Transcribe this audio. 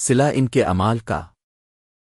سلا ان کے امال کا۔